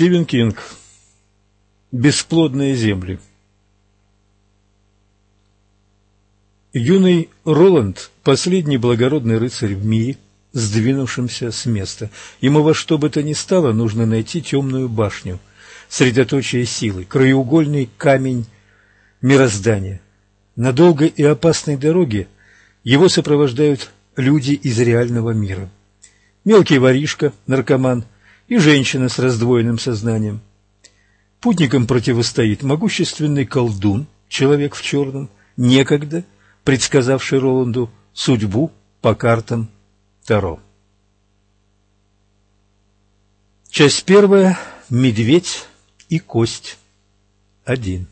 Стивен Кинг. Бесплодные земли. Юный Роланд – последний благородный рыцарь в мире, сдвинувшимся с места. Ему во что бы то ни стало нужно найти темную башню, средоточие силы, краеугольный камень мироздания. На долгой и опасной дороге его сопровождают люди из реального мира. Мелкий воришка, наркоман и женщина с раздвоенным сознанием. Путникам противостоит могущественный колдун, человек в черном, некогда – предсказавший Роланду судьбу по картам Таро. Часть первая. Медведь и кость. Один.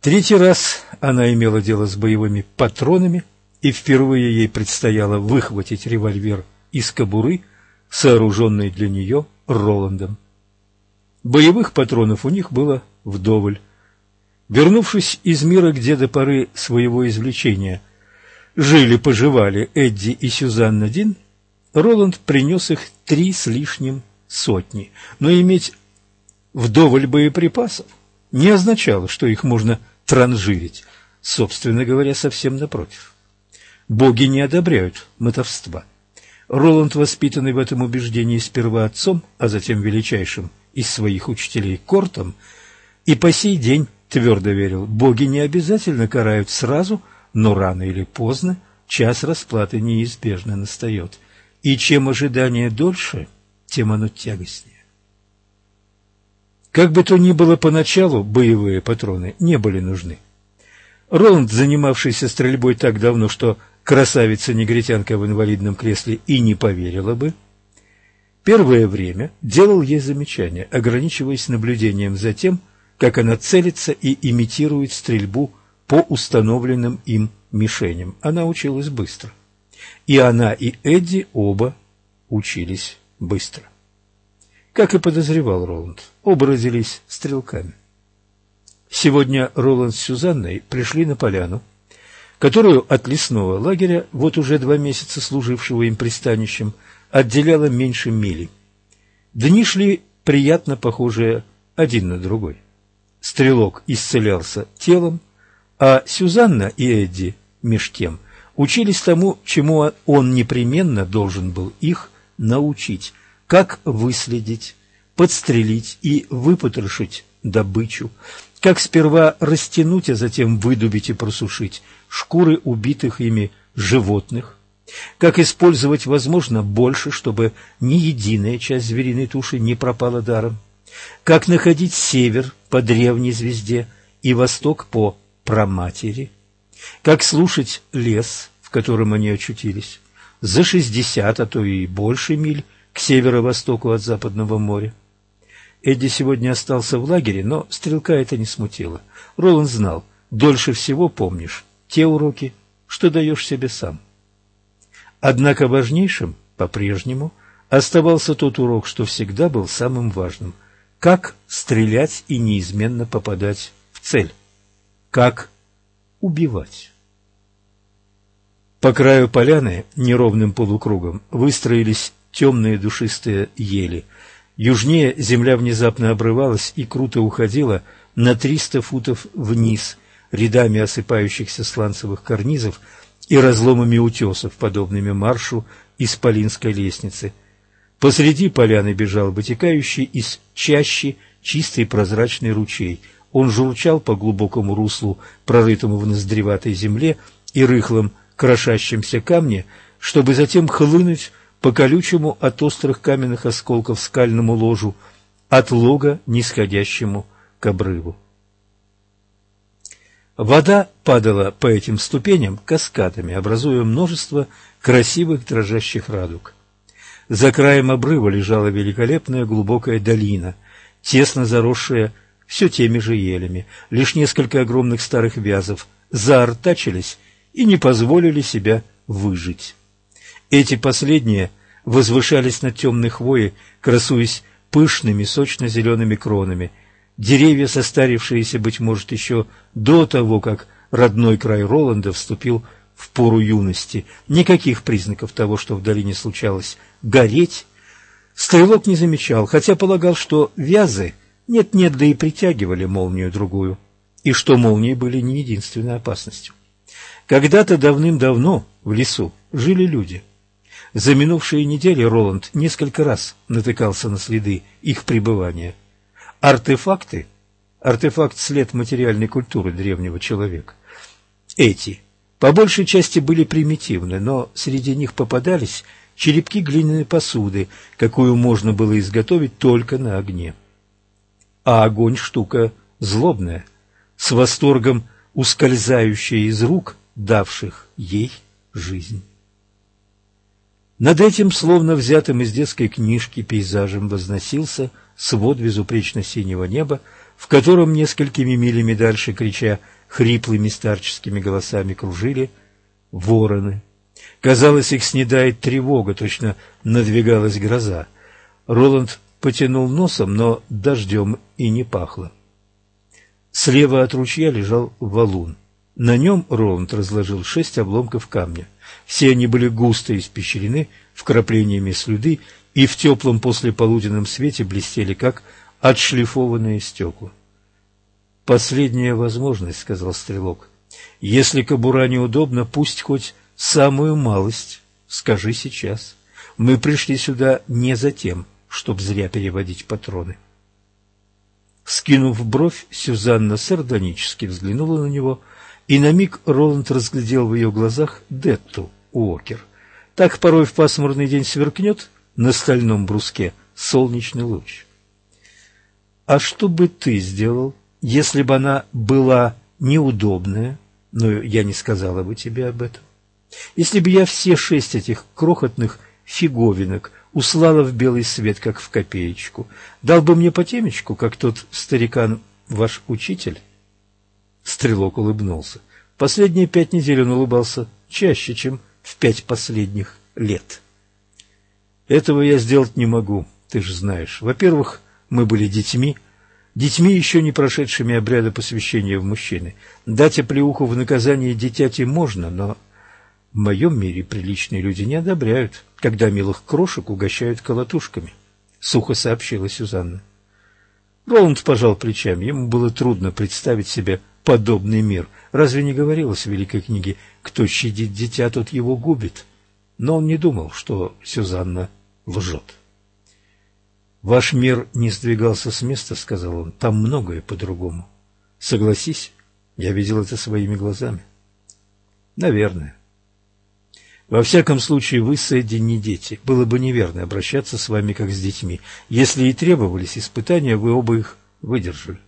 Третий раз она имела дело с боевыми патронами, и впервые ей предстояло выхватить револьвер из кобуры, сооруженный для нее Роландом. Боевых патронов у них было вдоволь. Вернувшись из мира, где до поры своего извлечения жили-поживали Эдди и Сюзанна Дин, Роланд принес их три с лишним сотни. Но иметь вдоволь боеприпасов не означало, что их можно транжирить. Собственно говоря, совсем напротив. Боги не одобряют мотовства. Роланд, воспитанный в этом убеждении сперва отцом, а затем величайшим из своих учителей Кортом, и по сей день твердо верил, боги не обязательно карают сразу, но рано или поздно час расплаты неизбежно настает. И чем ожидание дольше, тем оно тягостнее. Как бы то ни было поначалу, боевые патроны не были нужны. Роланд, занимавшийся стрельбой так давно, что красавица-негритянка в инвалидном кресле и не поверила бы, первое время делал ей замечания, ограничиваясь наблюдением за тем, как она целится и имитирует стрельбу по установленным им мишеням. Она училась быстро. И она, и Эдди оба учились быстро. Как и подозревал Роланд, оба родились стрелками. Сегодня Роланд с Сюзанной пришли на поляну, которую от лесного лагеря, вот уже два месяца служившего им пристанищем, отделяло меньше мили. Дни шли приятно похожие один на другой. Стрелок исцелялся телом, а Сюзанна и Эдди, меж тем, учились тому, чему он непременно должен был их научить, как выследить, подстрелить и выпотрошить добычу, как сперва растянуть, а затем выдубить и просушить шкуры убитых ими животных, как использовать, возможно, больше, чтобы ни единая часть звериной туши не пропала даром, как находить север по древней звезде и восток по праматери, как слушать лес, в котором они очутились, за шестьдесят, а то и больше миль к северо-востоку от Западного моря. Эдди сегодня остался в лагере, но стрелка это не смутило. Роланд знал, дольше всего помнишь те уроки, что даешь себе сам. Однако важнейшим по-прежнему оставался тот урок, что всегда был самым важным – как стрелять и неизменно попадать в цель? Как убивать? По краю поляны неровным полукругом выстроились темные душистые ели. Южнее земля внезапно обрывалась и круто уходила на триста футов вниз, рядами осыпающихся сланцевых карнизов и разломами утесов, подобными маршу исполинской лестницы – Посреди поляны бежал вытекающий из чащи чистый прозрачный ручей. Он журчал по глубокому руслу, прорытому в ноздреватой земле и рыхлом крошащемся камне, чтобы затем хлынуть по колючему от острых каменных осколков скальному ложу, от лога нисходящему к обрыву. Вода падала по этим ступеням каскадами, образуя множество красивых дрожащих радуг. За краем обрыва лежала великолепная глубокая долина, тесно заросшая все теми же елями. Лишь несколько огромных старых вязов заортачились и не позволили себя выжить. Эти последние возвышались над темной хвоей, красуясь пышными сочно-зелеными кронами. Деревья, состарившиеся, быть может, еще до того, как родной край Роланда вступил в пору юности. Никаких признаков того, что в долине случалось гореть, Стрелок не замечал, хотя полагал, что вязы нет-нет, да и притягивали молнию другую, и что молнии были не единственной опасностью. Когда-то давным-давно в лесу жили люди. За минувшие недели Роланд несколько раз натыкался на следы их пребывания. Артефакты, артефакт след материальной культуры древнего человека, эти по большей части были примитивны, но среди них попадались черепки глиняной посуды, какую можно было изготовить только на огне. А огонь штука злобная, с восторгом ускользающая из рук давших ей жизнь. Над этим, словно взятым из детской книжки, пейзажем возносился свод безупречно-синего неба, в котором несколькими милями дальше, крича хриплыми старческими голосами, кружили вороны. Казалось, их снедает тревога, точно надвигалась гроза. Роланд потянул носом, но дождем и не пахло. Слева от ручья лежал валун. На нем Роланд разложил шесть обломков камня. Все они были густо испещрены вкраплениями слюды и в теплом послеполуденном свете блестели, как отшлифованные стекла. «Последняя возможность», — сказал стрелок. «Если кобура неудобна, пусть хоть самую малость. Скажи сейчас. Мы пришли сюда не за тем, чтобы зря переводить патроны». Скинув бровь, Сюзанна сардонически взглянула на него — и на миг Роланд разглядел в ее глазах Детту Уокер. Так порой в пасмурный день сверкнет на стальном бруске солнечный луч. А что бы ты сделал, если бы она была неудобная, но я не сказала бы тебе об этом? Если бы я все шесть этих крохотных фиговинок услала в белый свет, как в копеечку, дал бы мне по темечку, как тот старикан ваш учитель? Стрелок улыбнулся. Последние пять недель он улыбался чаще, чем в пять последних лет. Этого я сделать не могу, ты же знаешь. Во-первых, мы были детьми, детьми, еще не прошедшими обряда посвящения в мужчины. Дать оплеуху в наказание дитяти можно, но в моем мире приличные люди не одобряют, когда милых крошек угощают колотушками, — сухо сообщила Сюзанна. Роланд пожал плечами. Ему было трудно представить себе подобный мир. Разве не говорилось в Великой книге «Кто щадит дитя, тот его губит»? Но он не думал, что Сюзанна лжет. «Ваш мир не сдвигался с места», — сказал он. «Там многое по-другому. Согласись, я видел это своими глазами». «Наверное». Во всяком случае, вы с Эдди не дети. Было бы неверно обращаться с вами как с детьми. Если и требовались испытания, вы оба их выдержали.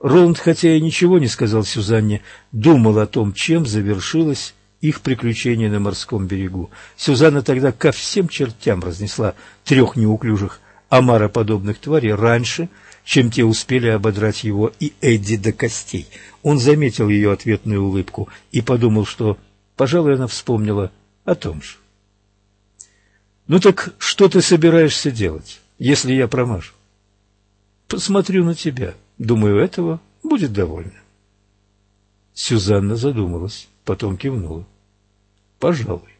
Роланд, хотя и ничего не сказал Сюзанне, думал о том, чем завершилось их приключение на морском берегу. Сюзанна тогда ко всем чертям разнесла трех неуклюжих омароподобных тварей раньше, чем те успели ободрать его и Эдди до костей. Он заметил ее ответную улыбку и подумал, что, пожалуй, она вспомнила о том же. «Ну так что ты собираешься делать, если я промажу?» «Посмотрю на тебя», Думаю, этого будет довольно. Сюзанна задумалась, потом кивнула. Пожалуй.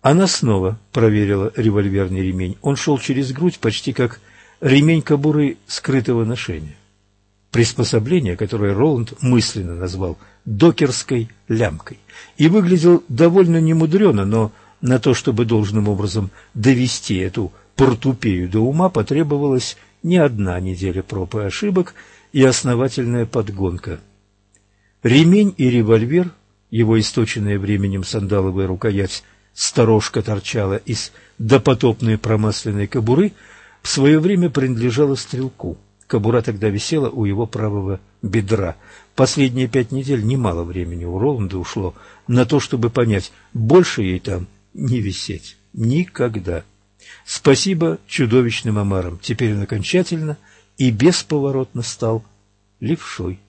Она снова проверила револьверный ремень. Он шел через грудь почти как ремень кобуры скрытого ношения. Приспособление, которое Роланд мысленно назвал докерской лямкой, и выглядел довольно немудрено, но на то, чтобы должным образом довести эту портупею до ума, потребовалось не одна неделя проб и ошибок и основательная подгонка. Ремень и револьвер, его источенная временем сандаловая рукоять, сторожка торчала из допотопной промасленной кобуры, в свое время принадлежала стрелку. Кобура тогда висела у его правого бедра. Последние пять недель немало времени у Роланда ушло на то, чтобы понять, больше ей там не висеть. Никогда. Спасибо чудовищным омарам. Теперь он окончательно и бесповоротно стал левшой.